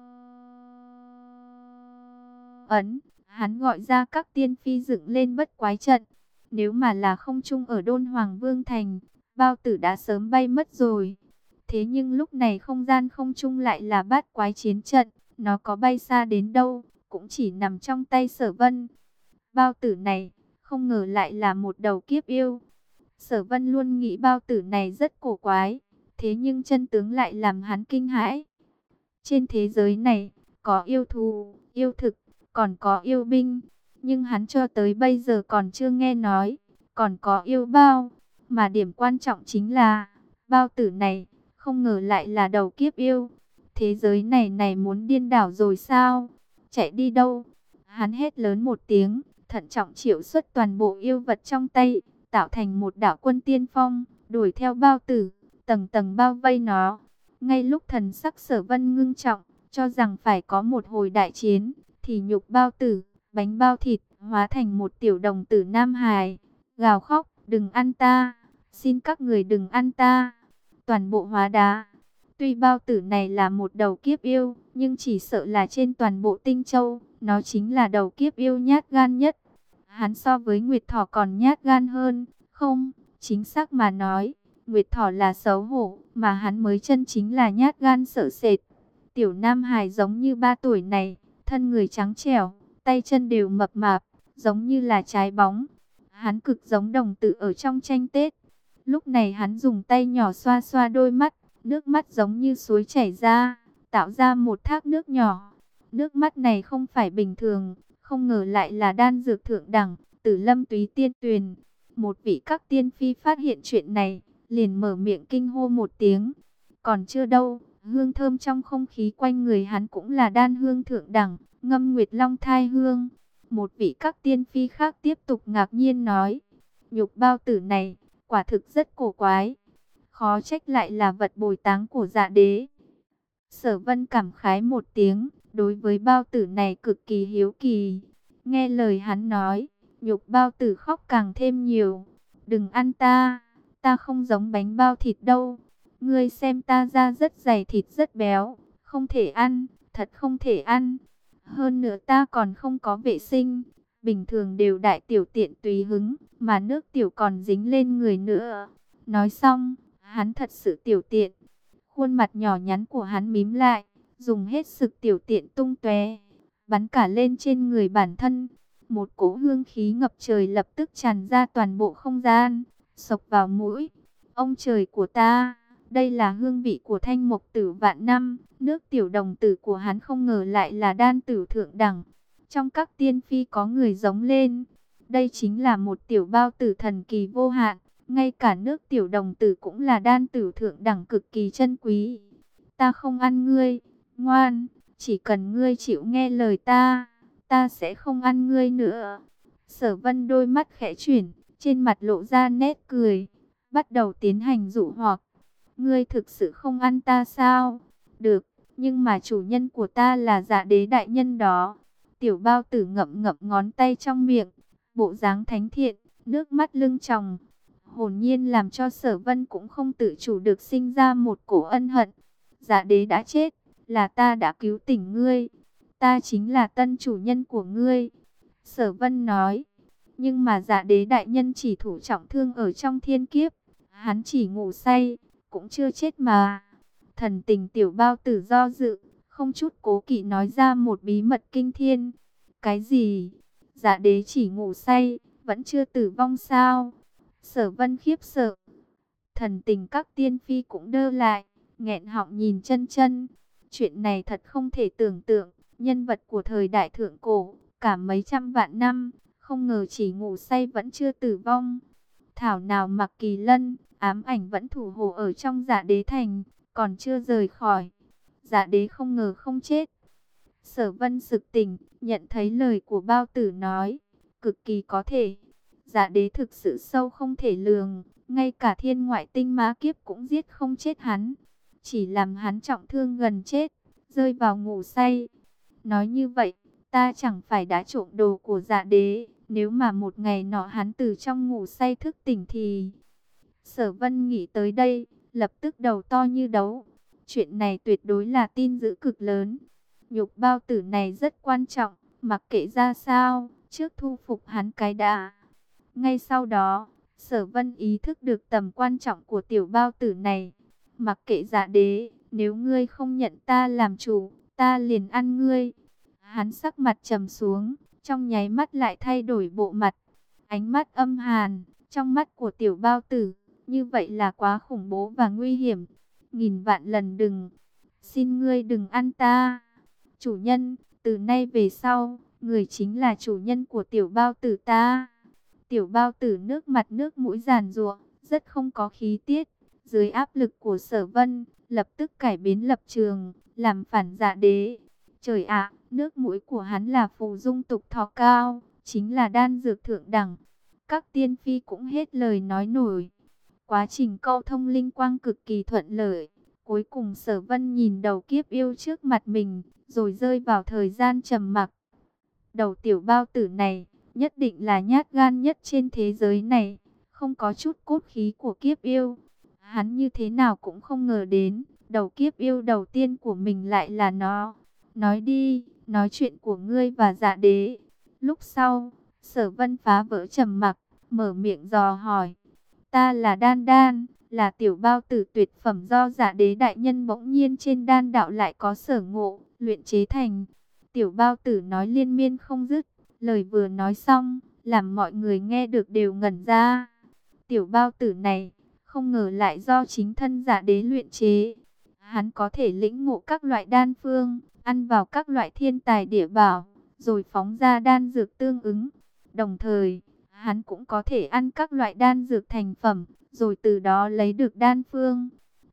ấn, hắn gọi ra các tiên phi dựng lên bất quái trận. Nếu mà là không trung ở đôn Hoàng Vương Thành, bao tử đã sớm bay mất rồi. Thế nhưng lúc này không gian không trung lại là bát quái chiến trận, nó có bay xa đến đâu, cũng chỉ nằm trong tay sở vân. Bao tử này, không ngờ lại là một đầu kiếp yêu. Sở vân luôn nghĩ bao tử này rất cổ quái, thế nhưng chân tướng lại làm hắn kinh hãi. Trên thế giới này, có yêu thù, yêu thực, còn có yêu binh, nhưng hắn cho tới bây giờ còn chưa nghe nói, còn có yêu bao, mà điểm quan trọng chính là, bao tử này, không ngờ lại là đầu kiếp yêu. Thế giới này này muốn điên đảo rồi sao? Chạy đi đâu? Hắn hét lớn một tiếng, thận trọng triệu xuất toàn bộ yêu vật trong tay, tạo thành một đảo quân tiên phong, đuổi theo bao tử, tầng tầng bao vây nó. Ngay lúc thần sắc sở vân ngưng trọng, cho rằng phải có một hồi đại chiến, thì nhục bao tử, bánh bao thịt, hóa thành một tiểu đồng tử Nam Hải, gào khóc, đừng ăn ta, xin các người đừng ăn ta, toàn bộ hóa đá. Tuy bao tử này là một đầu kiếp yêu, nhưng chỉ sợ là trên toàn bộ tinh châu, nó chính là đầu kiếp yêu nhát gan nhất. Hắn so với Nguyệt Thỏ còn nhát gan hơn, không, chính xác mà nói, Nguyệt Thỏ là xấu hổ, mà hắn mới chân chính là nhát gan sợ sệt. Tiểu Nam Hải giống như ba tuổi này, thân người trắng trẻo, tay chân đều mập mạp, giống như là trái bóng. Hắn cực giống đồng tử ở trong tranh Tết. Lúc này hắn dùng tay nhỏ xoa xoa đôi mắt, nước mắt giống như suối chảy ra, tạo ra một thác nước nhỏ. Nước mắt này không phải bình thường, không ngờ lại là đan dược thượng đẳng, tử lâm túy tiên tuyền. Một vị các tiên phi phát hiện chuyện này, liền mở miệng kinh hô một tiếng. Còn chưa đâu, hương thơm trong không khí quanh người hắn cũng là đan hương thượng đẳng, ngâm nguyệt long thai hương. Một vị các tiên phi khác tiếp tục ngạc nhiên nói, nhục bao tử này, quả thực rất cổ quái. Khó trách lại là vật bồi táng của dạ đế. Sở vân cảm khái một tiếng, đối với bao tử này cực kỳ hiếu kỳ. Nghe lời hắn nói, nhục bao tử khóc càng thêm nhiều. Đừng ăn ta, ta không giống bánh bao thịt đâu. Ngươi xem ta da rất dày thịt rất béo, không thể ăn, thật không thể ăn. Hơn nữa ta còn không có vệ sinh, bình thường đều đại tiểu tiện tùy hứng, mà nước tiểu còn dính lên người nữa. Nói xong, hắn thật sự tiểu tiện. Khuôn mặt nhỏ nhắn của hắn mím lại, dùng hết sức tiểu tiện tung tóe, bắn cả lên trên người bản thân. Một cỗ hương khí ngập trời lập tức tràn ra toàn bộ không gian, sộc vào mũi. Ông trời của ta! Đây là hương vị của thanh mục tử vạn năm, nước tiểu đồng tử của hắn không ngờ lại là đan tử thượng đẳng. Trong các tiên phi có người giống lên, đây chính là một tiểu bao tử thần kỳ vô hạn, ngay cả nước tiểu đồng tử cũng là đan tử thượng đẳng cực kỳ chân quý. Ta không ăn ngươi, ngoan, chỉ cần ngươi chịu nghe lời ta, ta sẽ không ăn ngươi nữa. Sở vân đôi mắt khẽ chuyển, trên mặt lộ ra nét cười, bắt đầu tiến hành dụ hoặc. Ngươi thực sự không ăn ta sao? Được, nhưng mà chủ nhân của ta là dạ đế đại nhân đó. Tiểu bao tử ngậm ngậm ngón tay trong miệng, bộ dáng thánh thiện, nước mắt lưng tròng. Hồn nhiên làm cho sở vân cũng không tự chủ được sinh ra một cổ ân hận. Dạ đế đã chết, là ta đã cứu tỉnh ngươi. Ta chính là tân chủ nhân của ngươi. Sở vân nói, nhưng mà dạ đế đại nhân chỉ thủ trọng thương ở trong thiên kiếp. Hắn chỉ ngủ say, cũng chưa chết mà. Thần tình tiểu bao tử do dự, không chút cố kỵ nói ra một bí mật kinh thiên. Cái gì? Dạ đế chỉ ngủ say, vẫn chưa tử vong sao? Sở vân khiếp sợ. Thần tình các tiên phi cũng đơ lại, nghẹn họng nhìn chân chân. Chuyện này thật không thể tưởng tượng, nhân vật của thời đại thượng cổ, cả mấy trăm vạn năm, không ngờ chỉ ngủ say vẫn chưa tử vong. Thảo nào mặc kỳ lân, ám ảnh vẫn thủ hộ ở trong giả đế thành, còn chưa rời khỏi. Giả đế không ngờ không chết. Sở vân sực tỉnh, nhận thấy lời của bao tử nói, cực kỳ có thể. Giả đế thực sự sâu không thể lường, ngay cả thiên ngoại tinh má kiếp cũng giết không chết hắn. Chỉ làm hắn trọng thương gần chết, rơi vào ngủ say. Nói như vậy, ta chẳng phải đã trộm đồ của dạ đế, nếu mà một ngày nọ hắn từ trong ngủ say thức tỉnh thì... Sở vân nghĩ tới đây, lập tức đầu to như đấu. Chuyện này tuyệt đối là tin dữ cực lớn. Nhục bao tử này rất quan trọng, mặc kệ ra sao, trước thu phục hắn cái đã. Ngay sau đó, sở vân ý thức được tầm quan trọng của tiểu bao tử này. Mặc kệ dạ đế, nếu ngươi không nhận ta làm chủ, ta liền ăn ngươi. Hắn sắc mặt trầm xuống, trong nháy mắt lại thay đổi bộ mặt. Ánh mắt âm hàn, trong mắt của tiểu bao tử, như vậy là quá khủng bố và nguy hiểm. Nghìn vạn lần đừng, xin ngươi đừng ăn ta. Chủ nhân, từ nay về sau, người chính là chủ nhân của tiểu bao tử ta. Tiểu bao tử nước mặt nước mũi giàn ruộng, rất không có khí tiết. Dưới áp lực của sở vân, lập tức cải biến lập trường, làm phản dạ đế. Trời ạ, nước mũi của hắn là phù dung tục thọ cao, chính là đan dược thượng đẳng. Các tiên phi cũng hết lời nói nổi. Quá trình câu thông linh quang cực kỳ thuận lợi. Cuối cùng sở vân nhìn đầu kiếp yêu trước mặt mình, rồi rơi vào thời gian trầm mặc. Đầu tiểu bao tử này, nhất định là nhát gan nhất trên thế giới này, không có chút cốt khí của kiếp yêu. Hắn như thế nào cũng không ngờ đến, đầu kiếp yêu đầu tiên của mình lại là nó. Nói đi, nói chuyện của ngươi và dạ đế. Lúc sau, sở vân phá vỡ trầm mặc, mở miệng dò hỏi. Ta là Đan Đan, là tiểu bao tử tuyệt phẩm do giả đế đại nhân bỗng nhiên trên đan đạo lại có sở ngộ, luyện chế thành. Tiểu bao tử nói liên miên không dứt, lời vừa nói xong, làm mọi người nghe được đều ngẩn ra. Tiểu bao tử này, không ngờ lại do chính thân giả đế luyện chế. Hắn có thể lĩnh ngộ các loại đan phương, ăn vào các loại thiên tài địa bảo, rồi phóng ra đan dược tương ứng. Đồng thời, hắn cũng có thể ăn các loại đan dược thành phẩm, rồi từ đó lấy được đan phương.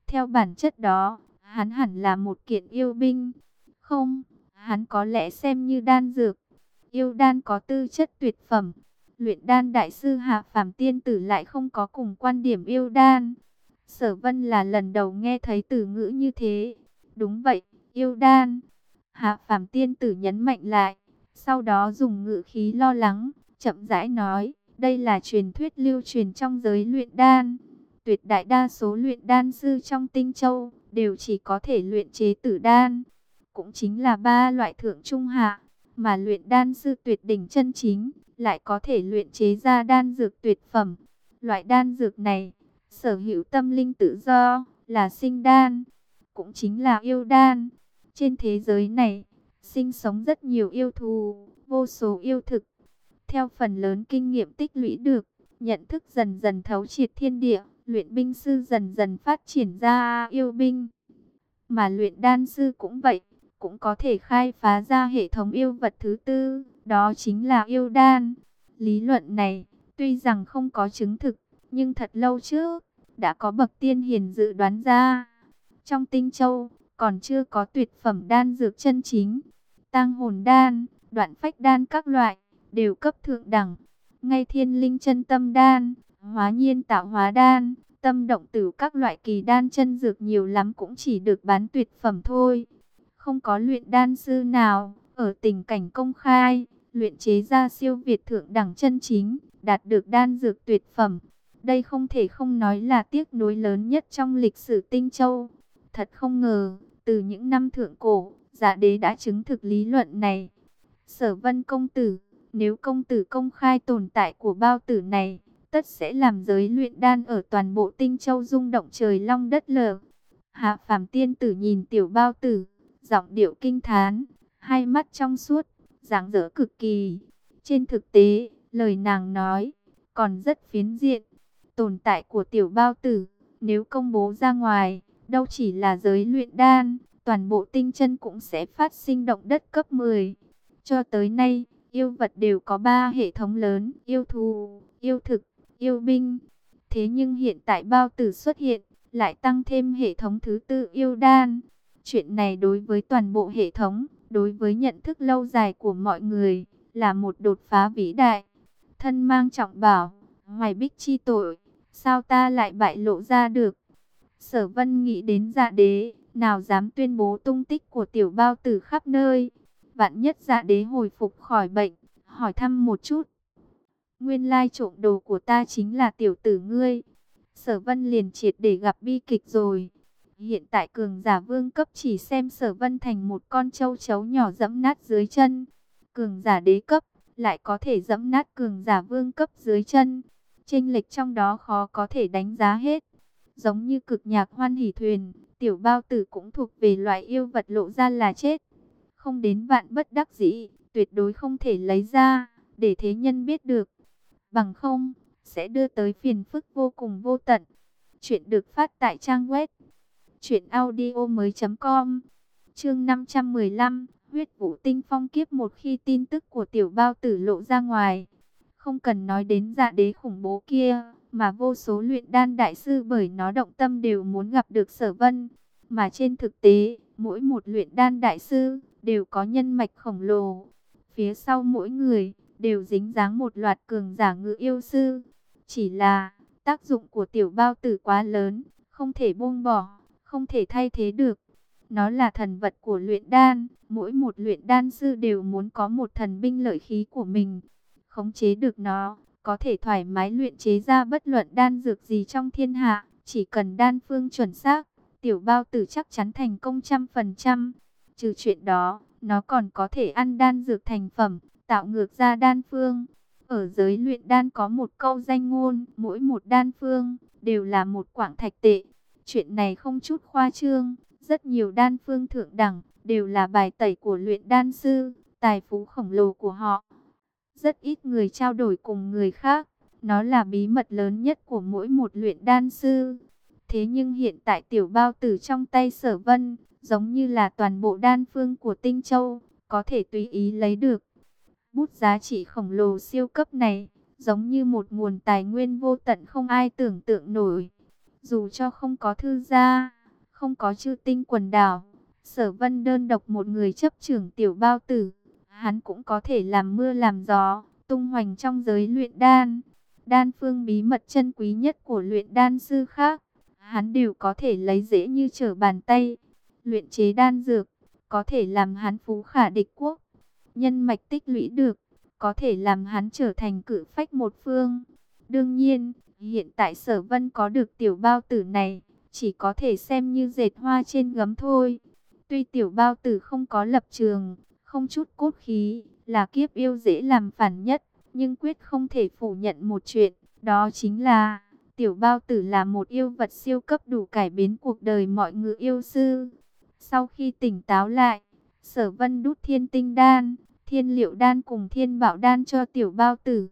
Theo bản chất đó, hắn hẳn là một kiện yêu binh. Không, hắn có lẽ xem như đan dược. Yêu đan có tư chất tuyệt phẩm. Luyện đan đại sư Hạ Phàm Tiên Tử lại không có cùng quan điểm yêu đan. Sở Vân là lần đầu nghe thấy từ ngữ như thế. Đúng vậy, yêu đan. Hạ Phàm Tiên Tử nhấn mạnh lại, sau đó dùng ngữ khí lo lắng, chậm rãi nói, đây là truyền thuyết lưu truyền trong giới luyện đan. Tuyệt đại đa số luyện đan sư trong Tinh Châu đều chỉ có thể luyện chế tử đan. Cũng chính là ba loại thượng trung hạ, mà luyện đan sư tuyệt đỉnh chân chính lại có thể luyện chế ra đan dược tuyệt phẩm. Loại đan dược này, sở hữu tâm linh tự do, là sinh đan, cũng chính là yêu đan. Trên thế giới này, sinh sống rất nhiều yêu thù, vô số yêu thực, theo phần lớn kinh nghiệm tích lũy được, nhận thức dần dần thấu triệt thiên địa, luyện binh sư dần dần phát triển ra yêu binh. Mà luyện đan sư cũng vậy, cũng có thể khai phá ra hệ thống yêu vật thứ tư, đó chính là yêu đan. Lý luận này, tuy rằng không có chứng thực, nhưng thật lâu trước, đã có bậc tiên hiền dự đoán ra. Trong tinh châu, còn chưa có tuyệt phẩm đan dược chân chính, tăng hồn đan, đoạn phách đan các loại đều cấp thượng đẳng. Ngay thiên linh chân tâm đan, hóa nhiên tạo hóa đan, tâm động tử các loại kỳ đan chân dược nhiều lắm cũng chỉ được bán tuyệt phẩm thôi. Không có luyện đan sư nào, ở tình cảnh công khai, luyện chế ra siêu việt thượng đẳng chân chính, đạt được đan dược tuyệt phẩm. Đây không thể không nói là tiếc nuối lớn nhất trong lịch sử Tinh Châu. Thật không ngờ, từ những năm thượng cổ, giả đế đã chứng thực lý luận này. Sở vân công tử nếu công tử công khai tồn tại của bao tử này, tất sẽ làm giới luyện đan ở toàn bộ tinh châu rung động trời long đất lở. Hạ phàm tiên tử nhìn tiểu bao tử, giọng điệu kinh thán, hai mắt trong suốt, dáng dỡ cực kỳ. Trên thực tế, lời nàng nói, còn rất phiến diện. Tồn tại của tiểu bao tử, nếu công bố ra ngoài, đâu chỉ là giới luyện đan, toàn bộ tinh chân cũng sẽ phát sinh động đất cấp 10. Cho tới nay, Yêu vật đều có ba hệ thống lớn, yêu thù, yêu thực, yêu binh. Thế nhưng hiện tại bao tử xuất hiện, lại tăng thêm hệ thống thứ tư yêu đan. Chuyện này đối với toàn bộ hệ thống đối với nhận thức lâu dài của mọi người, là một đột phá vĩ đại. Thân mang trọng bảo, ngoài bích chi tội, sao ta lại bại lộ ra được? Sở vân nghĩ đến dạ đế, nào dám tuyên bố tung tích của tiểu bao tử khắp nơi. Vạn nhất dạ đế hồi phục khỏi bệnh, hỏi thăm một chút. Nguyên lai trộm đồ của ta chính là tiểu tử ngươi. Sở vân liền triệt để gặp bi kịch rồi. Hiện tại cường giả vương cấp chỉ xem sở vân thành một con châu chấu nhỏ dẫm nát dưới chân. Cường giả đế cấp lại có thể dẫm nát cường giả vương cấp dưới chân. Chênh lệch trong đó khó có thể đánh giá hết. Giống như cực nhạc hoan hỉ thuyền, tiểu bao tử cũng thuộc về loại yêu vật lộ ra là chết. Không đến vạn bất đắc dĩ, tuyệt đối không thể lấy ra, để thế nhân biết được. Bằng không, sẽ đưa tới phiền phức vô cùng vô tận. Chuyện được phát tại trang web Chuyện audio mới com Chương 515 Huyết vũ tinh phong kiếp một khi tin tức của tiểu bao tử lộ ra ngoài Không cần nói đến dạ đế khủng bố kia mà vô số luyện đan đại sư bởi nó động tâm đều muốn gặp được sở vân Mà trên thực tế Mỗi một luyện đan đại sư Đều có nhân mạch khổng lồ Phía sau mỗi người Đều dính dáng một loạt cường giả ngự yêu sư Chỉ là tác dụng của tiểu bao tử quá lớn Không thể buông bỏ không thể thay thế được. Nó là thần vật của luyện đan, mỗi một luyện đan sư đều muốn có một thần binh lợi khí của mình. Khống chế được nó, có thể thoải mái luyện chế ra bất luận đan dược gì trong thiên hạ, chỉ cần đan phương chuẩn xác, tiểu bao tử chắc chắn thành công trăm phần trăm. Trừ chuyện đó, nó còn có thể ăn đan dược thành phẩm, tạo ngược ra đan phương. Ở giới luyện đan có một câu danh ngôn, mỗi một đan phương đều là một quảng thạch tệ. Chuyện này không chút khoa trương, rất nhiều đan phương thượng đẳng, đều là bài tẩy của luyện đan sư, tài phú khổng lồ của họ. Rất ít người trao đổi cùng người khác, nó là bí mật lớn nhất của mỗi một luyện đan sư. Thế nhưng hiện tại tiểu bao tử trong tay sở vân, giống như là toàn bộ đan phương của Tinh Châu, có thể tùy ý lấy được. Bút giá trị khổng lồ siêu cấp này, giống như một nguồn tài nguyên vô tận không ai tưởng tượng nổi. Dù cho không có thư gia, không có chư tinh quần đảo, sở vân đơn độc một người chấp trưởng tiểu bao tử, hắn cũng có thể làm mưa làm gió, tung hoành trong giới luyện đan. Đan phương bí mật chân quý nhất của luyện đan sư khác, hắn đều có thể lấy dễ như trở bàn tay. Luyện chế đan dược, có thể làm hắn phú khả địch quốc. Nhân mạch tích lũy được, có thể làm hắn trở thành cử phách một phương. Đương nhiên, Hiện tại sở vân có được tiểu bao tử này, chỉ có thể xem như dệt hoa trên gấm thôi. Tuy tiểu bao tử không có lập trường, không chút cốt khí, là kiếp yêu dễ làm phản nhất, nhưng quyết không thể phủ nhận một chuyện, đó chính là tiểu bao tử là một yêu vật siêu cấp đủ cải biến cuộc đời mọi người yêu sư. Sau khi tỉnh táo lại, sở vân đút thiên tinh đan, thiên liệu đan cùng thiên bảo đan cho tiểu bao tử.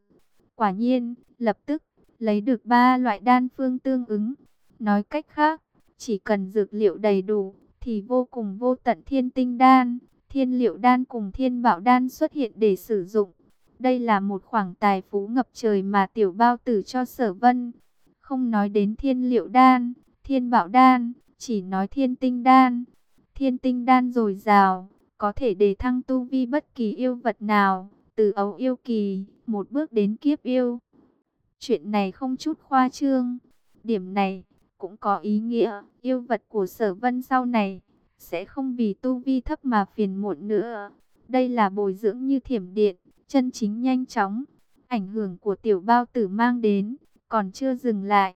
Quả nhiên, lập tức lấy được ba loại đan phương tương ứng. Nói cách khác, chỉ cần dược liệu đầy đủ, thì vô cùng vô tận thiên tinh đan, thiên liệu đan cùng thiên bảo đan xuất hiện để sử dụng. Đây là một khoảng tài phú ngập trời mà tiểu bao tử cho sở vân. Không nói đến thiên liệu đan, thiên bảo đan, chỉ nói thiên tinh đan. Thiên tinh đan dồi dào, có thể đề thăng tu vi bất kỳ yêu vật nào, từ ấu yêu kỳ, một bước đến kiếp yêu. Chuyện này không chút khoa trương. Điểm này cũng có ý nghĩa, yêu vật của sở vân sau này sẽ không vì tu vi thấp mà phiền muộn nữa. Đây là bồi dưỡng như thiểm điện, chân chính nhanh chóng. Ảnh hưởng của tiểu bao tử mang đến, còn chưa dừng lại.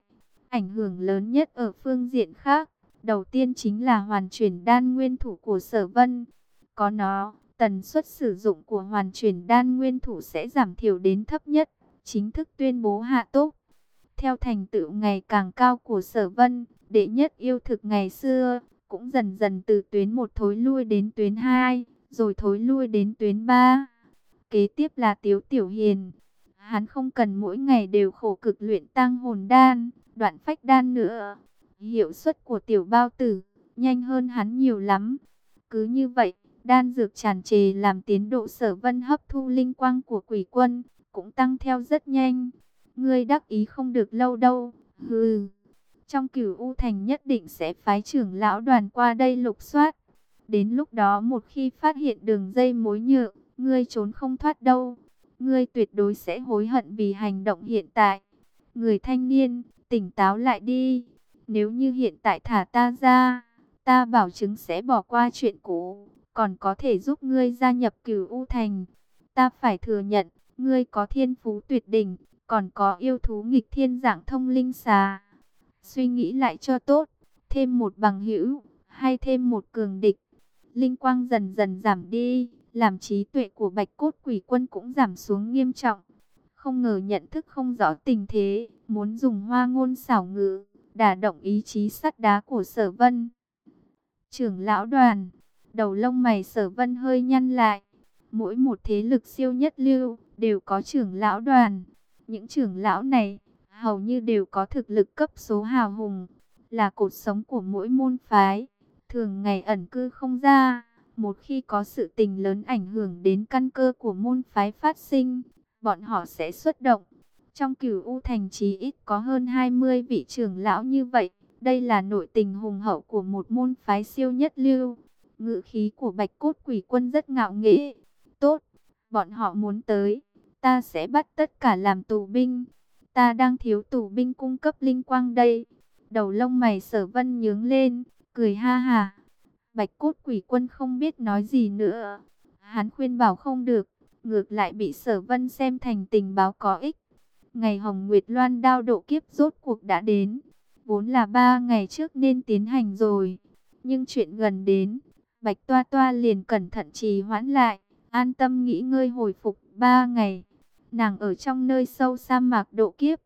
Ảnh hưởng lớn nhất ở phương diện khác. Đầu tiên chính là hoàn chuyển đan nguyên thủ của sở vân. Có nó, tần suất sử dụng của hoàn chuyển đan nguyên thủ sẽ giảm thiểu đến thấp nhất chính thức tuyên bố hạ tốt. Theo thành tựu ngày càng cao của sở vân, đệ nhất yêu thực ngày xưa, cũng dần dần từ tuyến 1 thối lui đến tuyến 2, rồi thối lui đến tuyến 3. Kế tiếp là Tiếu Tiểu Hiền. Hắn không cần mỗi ngày đều khổ cực luyện tăng hồn đan, đoạn phách đan nữa. Hiệu suất của tiểu bao tử, nhanh hơn hắn nhiều lắm. Cứ như vậy, đan dược tràn trề làm tiến độ sở vân hấp thu linh quang của quỷ quân, cũng tăng theo rất nhanh. Ngươi đắc ý không được lâu đâu, hừ. Trong cửu U Thành nhất định sẽ phái trưởng lão đoàn qua đây lục soát. Đến lúc đó một khi phát hiện đường dây mối nhựa, ngươi trốn không thoát đâu. Ngươi tuyệt đối sẽ hối hận vì hành động hiện tại. Người thanh niên, tỉnh táo lại đi. Nếu như hiện tại thả ta ra, ta bảo chứng sẽ bỏ qua chuyện cũ, còn có thể giúp ngươi gia nhập cửu U Thành. Ta phải thừa nhận, ngươi có thiên phú tuyệt đỉnh, còn có yêu thú nghịch thiên dạng thông linh xà. Suy nghĩ lại cho tốt, thêm một bằng hữu, hay thêm một cường địch. Linh quang dần dần giảm đi, làm trí tuệ của bạch cốt quỷ quân cũng giảm xuống nghiêm trọng. Không ngờ nhận thức không rõ tình thế, muốn dùng hoa ngôn xảo ngữ, đả động ý chí sắt đá của sở vân. Trưởng lão đoàn, đầu lông mày sở vân hơi nhăn lại. Mỗi một thế lực siêu nhất lưu, đều có trưởng lão đoàn. Những trưởng lão này, hầu như đều có thực lực cấp số hào hùng, là cột sống của mỗi môn phái. Thường ngày ẩn cư không ra, một khi có sự tình lớn ảnh hưởng đến căn cơ của môn phái phát sinh, bọn họ sẽ xuất động. Trong cửu U thành chí ít có hơn 20 vị trưởng lão như vậy. Đây là nội tình hùng hậu của một môn phái siêu nhất lưu. Ngự khí của bạch cốt quỷ quân rất ngạo nghễ. Tốt, bọn họ muốn tới. Ta sẽ bắt tất cả làm tù binh. Ta đang thiếu tù binh cung cấp linh quang đây. Đầu lông mày sở vân nhướng lên, cười ha ha. Bạch cốt quỷ quân không biết nói gì nữa. Hắn khuyên bảo không được, ngược lại bị sở vân xem thành tình báo có ích. Ngày Hồng Nguyệt Loan đao độ kiếp rốt cuộc đã đến. Vốn là ba ngày trước nên tiến hành rồi. Nhưng chuyện gần đến, Bạch Toa Toa liền cẩn thận trì hoãn lại, an tâm nghỉ ngơi hồi phục ba ngày. Nàng ở trong nơi sâu sa mạc độ kiếp.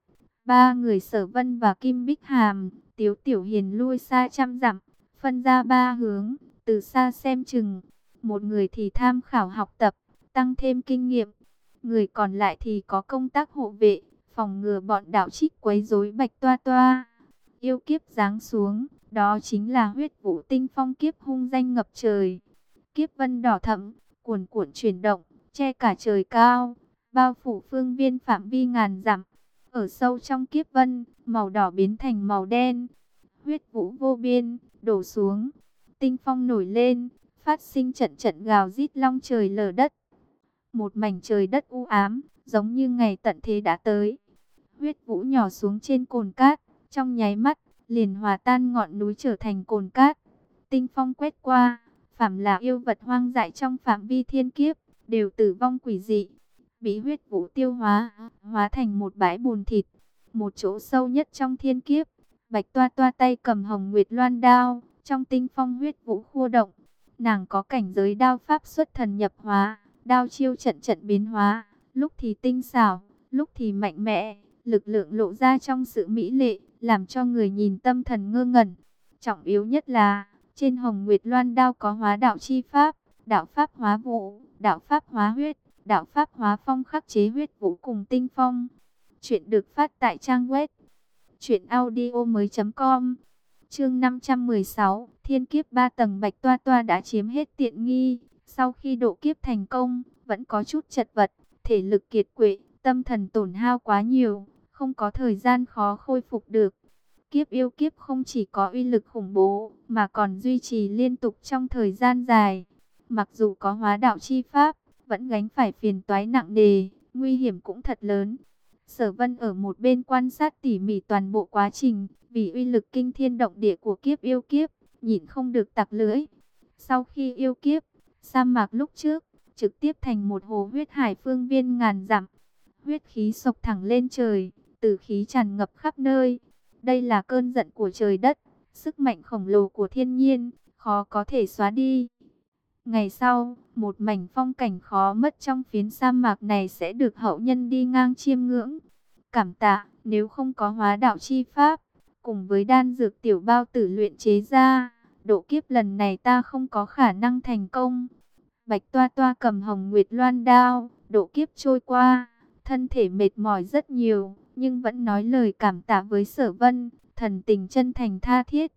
Ba người sở vân và Kim Bích Hàm, Tiếu Tiểu Hiền lui xa trăm dặm, phân ra ba hướng, từ xa xem chừng. Một người thì tham khảo học tập, tăng thêm kinh nghiệm. Người còn lại thì có công tác hộ vệ, phòng ngừa bọn đạo trích quấy rối bạch toa toa. Yêu kiếp giáng xuống, đó chính là huyết vũ tinh phong kiếp hung danh ngập trời. Kiếp vân đỏ thẫm, cuồn cuộn chuyển động, che cả trời cao, bao phủ phương viên phạm vi ngàn dặm. Ở sâu trong kiếp vân, màu đỏ biến thành màu đen. Huyết vũ vô biên, đổ xuống. Tinh phong nổi lên, phát sinh trận trận gào rít long trời lở đất. Một mảnh trời đất u ám, giống như ngày tận thế đã tới. Huyết vũ nhỏ xuống trên cồn cát, trong nháy mắt, liền hòa tan ngọn núi trở thành cồn cát. Tinh phong quét qua, phạm là yêu vật hoang dại trong phạm vi thiên kiếp, đều tử vong quỷ dị. Bị huyết vũ tiêu hóa, hóa thành một bãi bùn thịt. Một chỗ sâu nhất trong thiên kiếp, bạch toa toa tay cầm hồng nguyệt loan đao, trong tinh phong huyết vũ khua động. Nàng có cảnh giới đao pháp xuất thần nhập hóa, đao chiêu trận trận biến hóa, lúc thì tinh xảo, lúc thì mạnh mẽ, lực lượng lộ ra trong sự mỹ lệ, làm cho người nhìn tâm thần ngơ ngẩn. Trọng yếu nhất là, trên Hồng Nguyệt Loan đao có hóa đạo chi pháp, đạo pháp hóa vũ, đạo pháp hóa huyết, đạo pháp hóa phong khắc chế huyết vũ cùng tinh phong. Chuyện được phát tại trang web truyệnaudiomoi.com. Chương 516, Thiên kiếp ba tầng Bạch Toa Toa đã chiếm hết tiện nghi, sau khi độ kiếp thành công, vẫn có chút chật vật, thể lực kiệt quệ, tâm thần tổn hao quá nhiều không có thời gian khó khôi phục được. Kiếp yêu kiếp không chỉ có uy lực khủng bố, mà còn duy trì liên tục trong thời gian dài. Mặc dù có hóa đạo chi pháp, vẫn gánh phải phiền toái nặng nề, nguy hiểm cũng thật lớn. Sở vân ở một bên quan sát tỉ mỉ toàn bộ quá trình, vì uy lực kinh thiên động địa của kiếp yêu kiếp, nhìn không được tặc lưỡi. Sau khi yêu kiếp, sa mạc lúc trước, trực tiếp thành một hồ huyết hải phương viên ngàn dặm. Huyết khí sộc thẳng lên trời, tử khí tràn ngập khắp nơi. Đây là cơn giận của trời đất, sức mạnh khổng lồ của thiên nhiên, khó có thể xóa đi. Ngày sau, một mảnh phong cảnh khó mất trong phiến sa mạc này sẽ được hậu nhân đi ngang chiêm ngưỡng. Cảm tạ, nếu không có hóa đạo chi pháp, cùng với đan dược tiểu bao tử luyện chế ra, độ kiếp lần này ta không có khả năng thành công. Bạch toa toa cầm hồng nguyệt loan đao, độ kiếp trôi qua, thân thể mệt mỏi rất nhiều, nhưng vẫn nói lời cảm tạ với sở vân, thần tình chân thành tha thiết.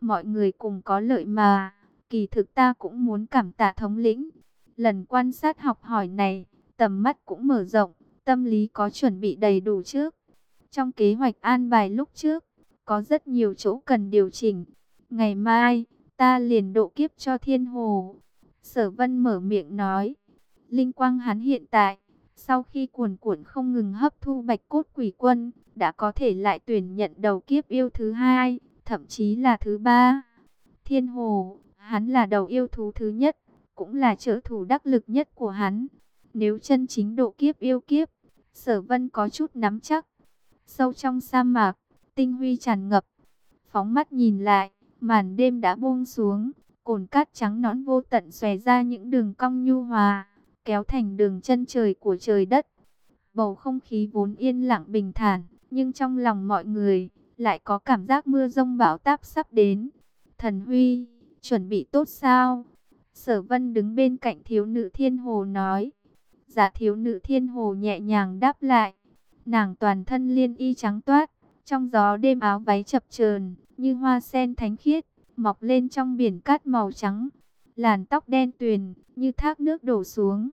Mọi người cùng có lợi mà, kỳ thực ta cũng muốn cảm tạ thống lĩnh. Lần quan sát học hỏi này, tầm mắt cũng mở rộng, tâm lý có chuẩn bị đầy đủ trước. Trong kế hoạch an bài lúc trước, có rất nhiều chỗ cần điều chỉnh. Ngày mai, ta liền độ kiếp cho thiên hồ. Sở vân mở miệng nói, linh quang hắn hiện tại, sau khi cuồn cuộn không ngừng hấp thu bạch cốt quỷ quân, đã có thể lại tuyển nhận đầu kiếp yêu thứ hai, thậm chí là thứ ba. Thiên hồ, hắn là đầu yêu thú thứ nhất, cũng là trợ thủ đắc lực nhất của hắn. Nếu chân chính độ kiếp yêu kiếp, sở vân có chút nắm chắc. Sâu trong sa mạc, tinh huy tràn ngập. Phóng mắt nhìn lại, màn đêm đã buông xuống, cồn cát trắng nõn vô tận xòe ra những đường cong nhu hòa, kéo thành đường chân trời của trời đất. Bầu không khí vốn yên lặng bình thản, nhưng trong lòng mọi người lại có cảm giác mưa rông bão táp sắp đến. Thần Huy, chuẩn bị tốt sao? Sở Vân đứng bên cạnh thiếu nữ thiên hồ nói. Giả dạ thiếu nữ thiên hồ nhẹ nhàng đáp lại. Nàng toàn thân liên y trắng toát, trong gió đêm áo váy chập chờn như hoa sen thánh khiết, mọc lên trong biển cát màu trắng. Làn tóc đen tuyền, như thác nước đổ xuống.